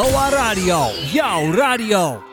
Aloha Radio, jouw radio.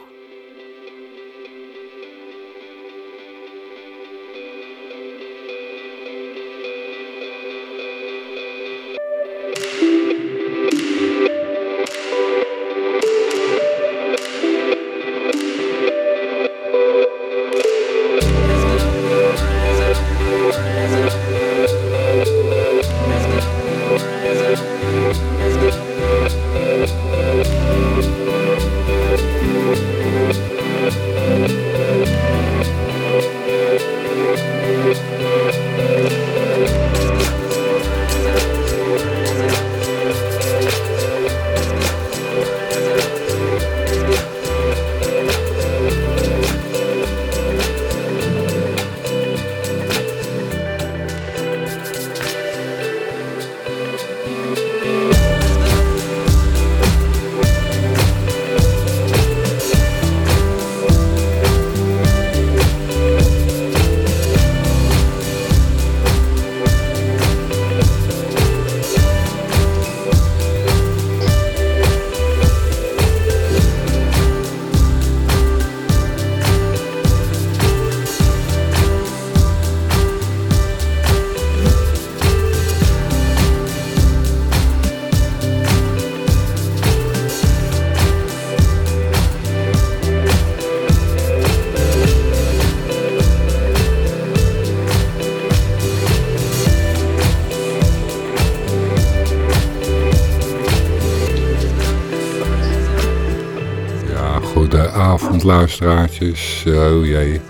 Luisteraartjes. Oh jee.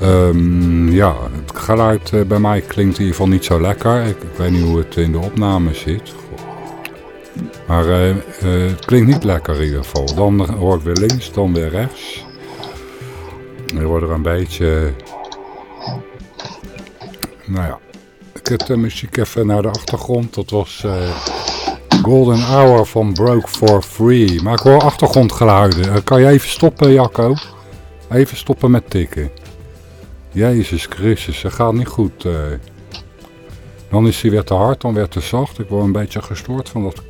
Ehm, ja, het geluid eh, bij mij klinkt in ieder geval niet zo lekker. Ik, weet niet hoe het in de opname zit. Maar eh, eh, het klinkt niet lekker in ieder geval. Dan hoor ik weer links, dan weer rechts. Er wordt er een beetje... Nou ja, ik heb de muziek even naar de achtergrond. Dat was Golden Hour van Broke for Free. Maar ik hoor achtergrondgeluiden. Eh, kan je even stoppen, Jacco? Even stoppen met tikken. Jezus Christus, het gaat niet goed. eh. Dan is hij weer te hard, dan weer te zacht. Ik word een beetje gestoord van dat...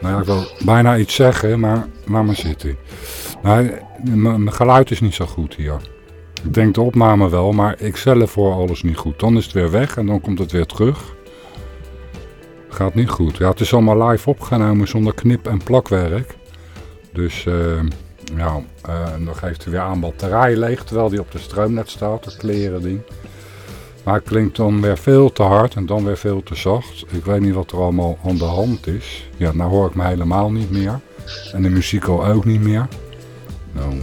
Nou ja, ik wil bijna iets zeggen, maar laat maar zitten. M- mijn geluid is niet zo goed hier. Ik denk de opname wel, maar ik zelf hoor alles niet goed. Dan is het weer weg en dan komt het weer terug. Gaat niet goed. Ja, het is allemaal live opgenomen zonder knip- en plakwerk. Dus eh, ja, eh, dan geeft hij weer aan batterij leeg, terwijl die op de stroomnet staat, dat kleren ding. Maar het klinkt dan weer veel te hard en dan weer veel te zacht. Ik weet niet wat er allemaal aan de hand is. Ja, nou hoor ik me helemaal niet meer. En de muziek al ook niet meer. Nou,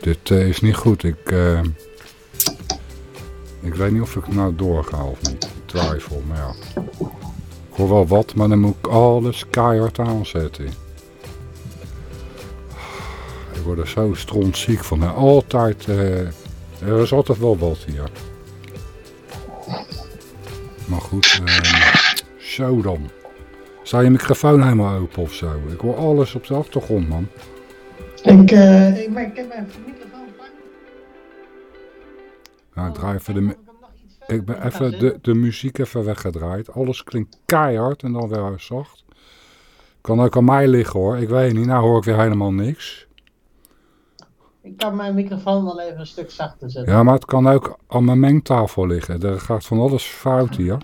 dit eh, is niet goed. Ik, eh, ik weet niet of ik nou doorga of niet. Ik twijfel, maar ja. Ik hoor wel wat, maar dan moet ik alles keihard aanzetten. Ik word er zo strontziek van. Nou, altijd, eh, er is altijd wel wat hier. Maar goed, eh, zo dan. Sta je microfoon helemaal open of zo? Ik hoor alles op de achtergrond, man. Ik, eh, ik, maar ik heb mijn microfoon. Nou, ik draai even de, ik ben even de, de muziek even weggedraaid. Alles klinkt keihard en dan weer zacht. Kan ook aan mij liggen hoor. Ik weet niet. Nou hoor ik weer helemaal niks. Ik kan mijn microfoon wel even een stuk zachter zetten. Ja, maar het kan ook aan mijn mengtafel liggen. Er gaat van alles fout hier.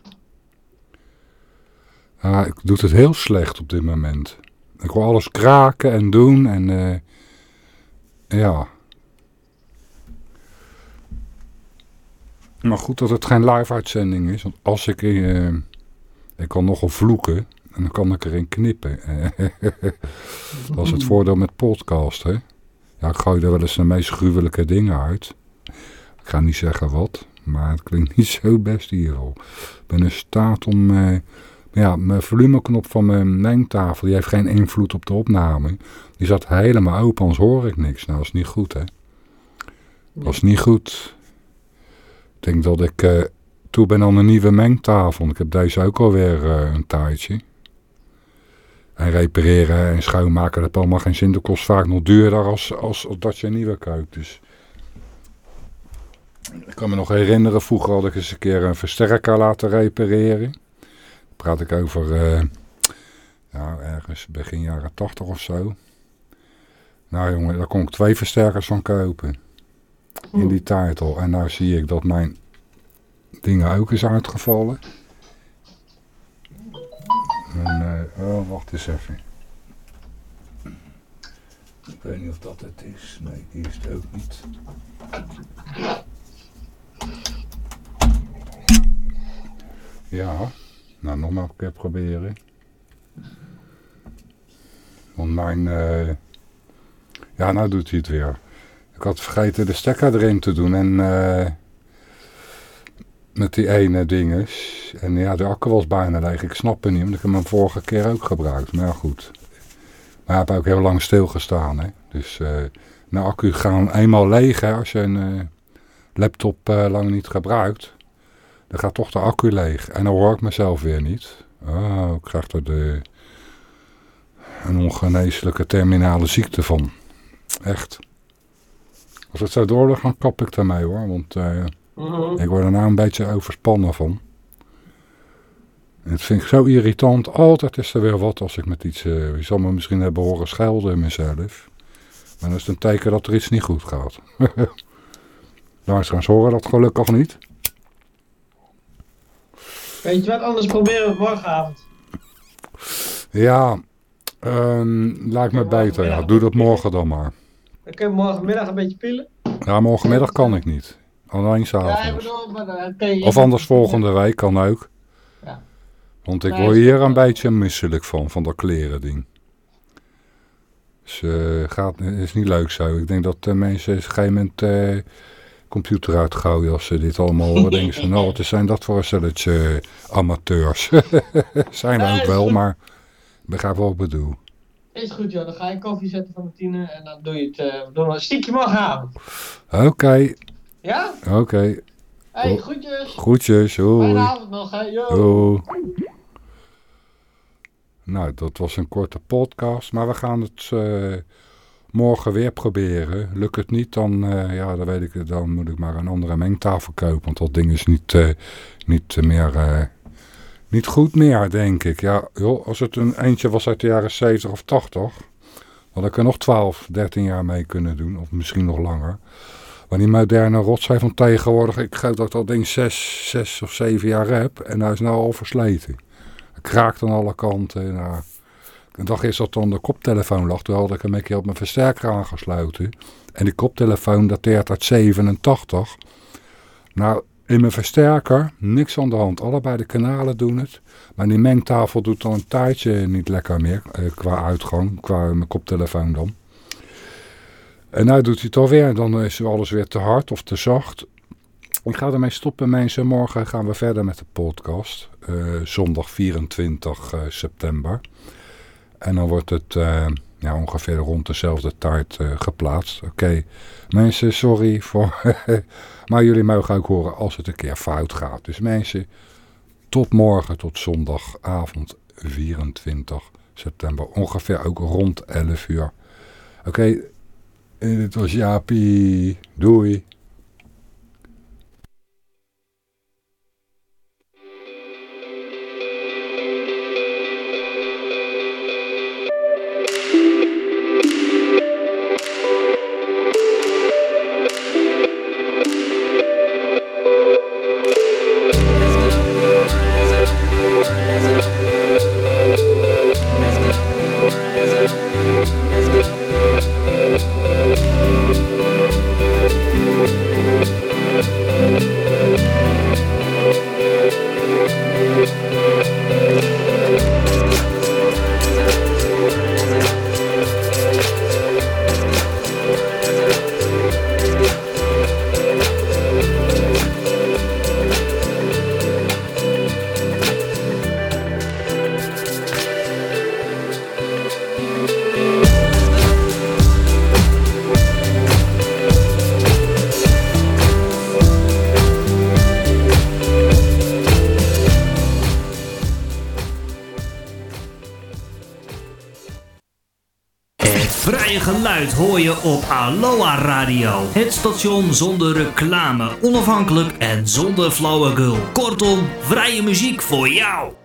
Ja, ik doe het heel slecht op dit moment. Ik hoor alles kraken en doen en eh, ja. Maar goed dat het geen live uitzending is. Want als ik, eh, ik kan nogal vloeken en dan kan ik erin knippen. dat is het voordeel met podcast, hè. Ja, ik gooi er wel eens de meest gruwelijke dingen uit. Ik ga niet zeggen wat, maar het klinkt niet zo best hier al. Ik ben in staat om... eh, ja, mijn volumeknop van mijn mengtafel, die heeft geen invloed op de opname. Die zat helemaal open, anders hoor ik niks. Nou, dat is niet goed, hè. Dat is niet goed. Denk dat ik eh, toe ben aan een nieuwe mengtafel. Ik heb deze ook alweer eh een tijdje. En repareren en schoonmaken, dat allemaal geen zin. Dat kost vaak nog duurder als, als, als dat je een nieuwe koopt. Dus ik kan me nog herinneren, vroeger had ik eens een keer een versterker laten repareren. Dan praat ik over, Ja, ergens begin jaren 80 of zo. Nou jongen, daar kon ik twee versterkers van kopen. In die tijd al. En nou zie ik dat mijn dingen ook is uitgevallen. En, uh, oh, wacht eens even. Ik weet niet of dat het is. Nee, die is het ook niet. Ja, nou nog maar een keer proberen. Want mijn... Uh, ja, nou doet hij het weer. Ik had vergeten de stekker erin te doen en... Uh, met die ene dinges. En ja, de accu was bijna leeg. Ik snap het niet, want ik heb hem vorige keer ook gebruikt. Maar ja, goed. Maar hij heeft ook heel lang stilgestaan. Hè? Dus uh, nou, accu gaan eenmaal leeg als je een uh, laptop lang niet gebruikt. Dan gaat toch de accu leeg. En dan hoor ik mezelf weer niet. Oh, ik krijg er de, een ongeneeslijke terminale ziekte van. Echt. Als het zo doorgaat, dan kap ik daarmee hoor. Want uh, ik word er nou een beetje overspannen van. En het vind ik zo irritant. Altijd is er weer wat als ik met iets... Uh, je zal me misschien hebben horen schelden in mezelf. Maar dat is een teken dat er iets niet goed gaat. Luisteraars horen dat gelukkig niet. Weet je wat, anders proberen we morgenavond. Ja, um, lijkt me beter. Ja, doe dat morgen dan maar. Dan kun je morgenmiddag een beetje pillen. Ja, morgenmiddag kan ik niet. Alleen s'avonds. Ja, of anders volgende week kan ook. Ja. Want ik word hier een beetje misselijk van, van dat kleren ding. Dus uh, gaat, is niet leuk zo. Ik denk dat de mensen op een gegeven moment uh, computer uitgooien als ze dit allemaal horen. denken ze, nou wat zijn dat voor een stelletje amateurs. zijn er ook wel, maar ik begrijp wat ik bedoel. Is goed joh, dan ga je koffie zetten van de tien en dan doe je het, uh, doen een stiekje morgenavond. Oké. Okay. Ja? Oké. Okay. Hey, groetjes. Groetjes, hoi. Fijne avond nog, hè. Yo. Yo. Nou, dat was een korte podcast, maar we gaan het uh, morgen weer proberen. Lukt het niet, dan, uh, ja, dan, weet ik, dan moet ik maar een andere mengtafel kopen, want dat ding is niet, niet meer... niet goed meer, denk ik. Ja, joh, als het een eentje was uit de jaren 70 of 80, had ik er nog 12, 13 jaar mee kunnen doen. Of misschien nog langer. Maar die moderne rotzooi van tegenwoordig, ik geloof dat ik dat ding 6, 6 of 7 jaar heb. En hij is nou al versleten. Het kraakt aan alle kanten. Nou, een dag is dat dan de koptelefoon lag. Toen had ik hem een keer op mijn versterker aangesloten. En die koptelefoon dateert uit 87. Nou, in mijn versterker, niks aan de hand. Allebei de kanalen doen het. Maar die mengtafel doet dan een tijdje niet lekker meer. Eh, qua uitgang, qua mijn koptelefoon dan. En nou doet hij het alweer. En dan is alles weer te hard of te zacht. Ik ga ermee stoppen mensen. Morgen gaan we verder met de podcast. Uh, zondag 24 uh, september. En dan wordt het ja, ongeveer rond dezelfde tijd geplaatst. Oké, mensen, sorry voor... maar jullie mogen ook horen als het een keer fout gaat. Dus mensen, tot morgen, tot zondagavond 24 september. Ongeveer ook rond 11 uur. Oké, dit was Jaapie. Doei. Hoor je op Aloha Radio. Het station zonder reclame, onafhankelijk en zonder flauwekul. Kortom, vrije muziek voor jou.